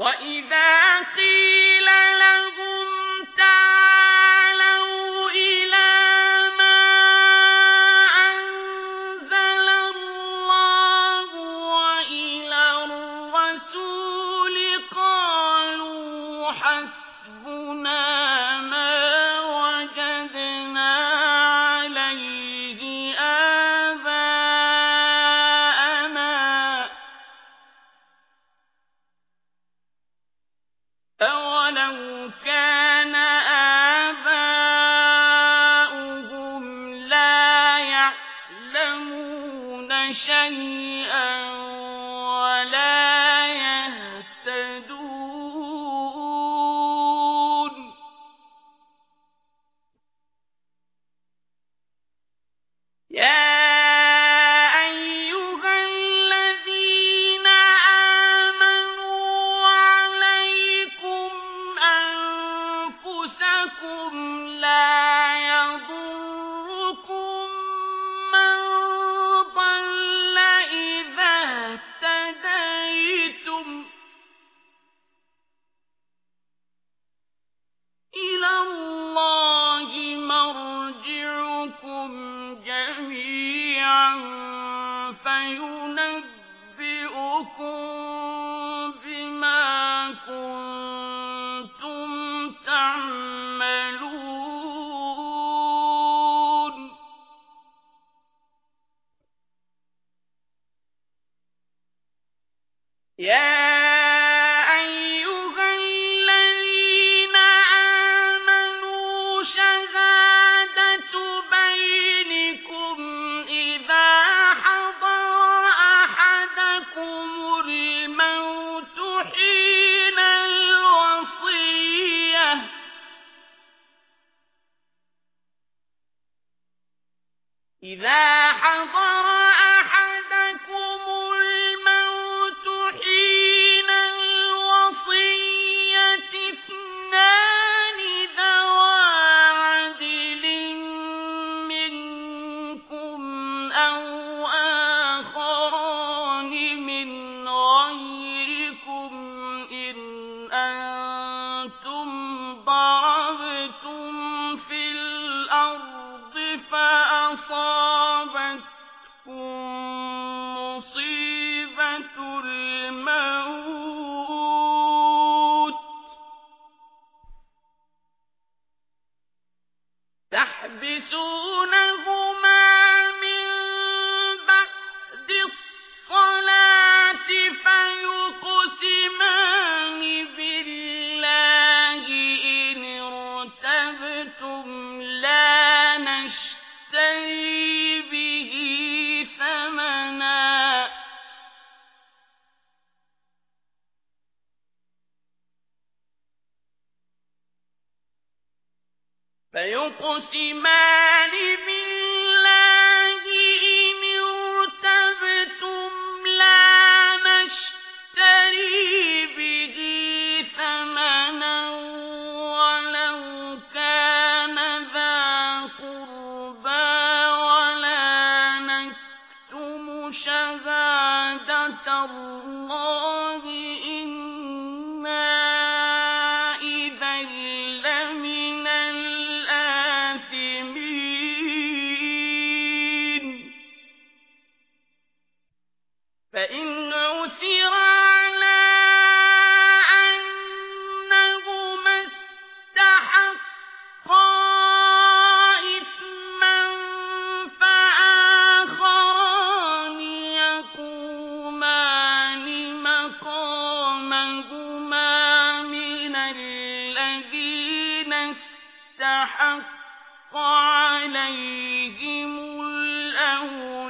وَإِذَا قِيلَ فَيُنَبِّئُكُم الْوَصِيَّةِ اثْنَانِ ذَوَا عَدْلٍ مِّنكُمْ أَوْ آخَرَانِ مِنْ غَيْرِكُمْ إِنْ أَنتُمْ ضَرَبْتُمْ فِي الْأَرْضِ فَأَصَابَتْكُم مُّصِيبَةُ الْمَوْتِ. تَحْبِسُونَهُمَا فَيُقْسِمَانِ بِاللَّهِ إِنِ ارْتَبْتُمْ لَا نَشْتَرِي بِهِ ثَمَنًا وَلَوْ كَانَ ذَا قُرْبَىٰ وَلَا نَكْتُمُ شَهَادَةَ اللَّهِ اسْتَحَقَّ عَلَيْهِمُ الْأَوْلَيَانِ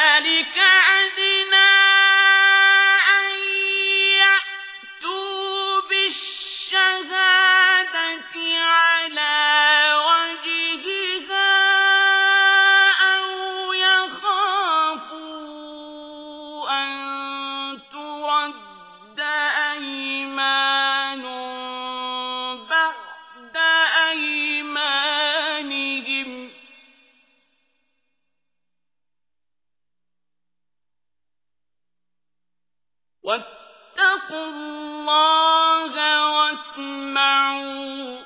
واتقوا الله واسمعوا.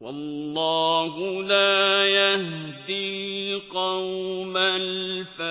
والله لا يهدي القوم الفاسقين.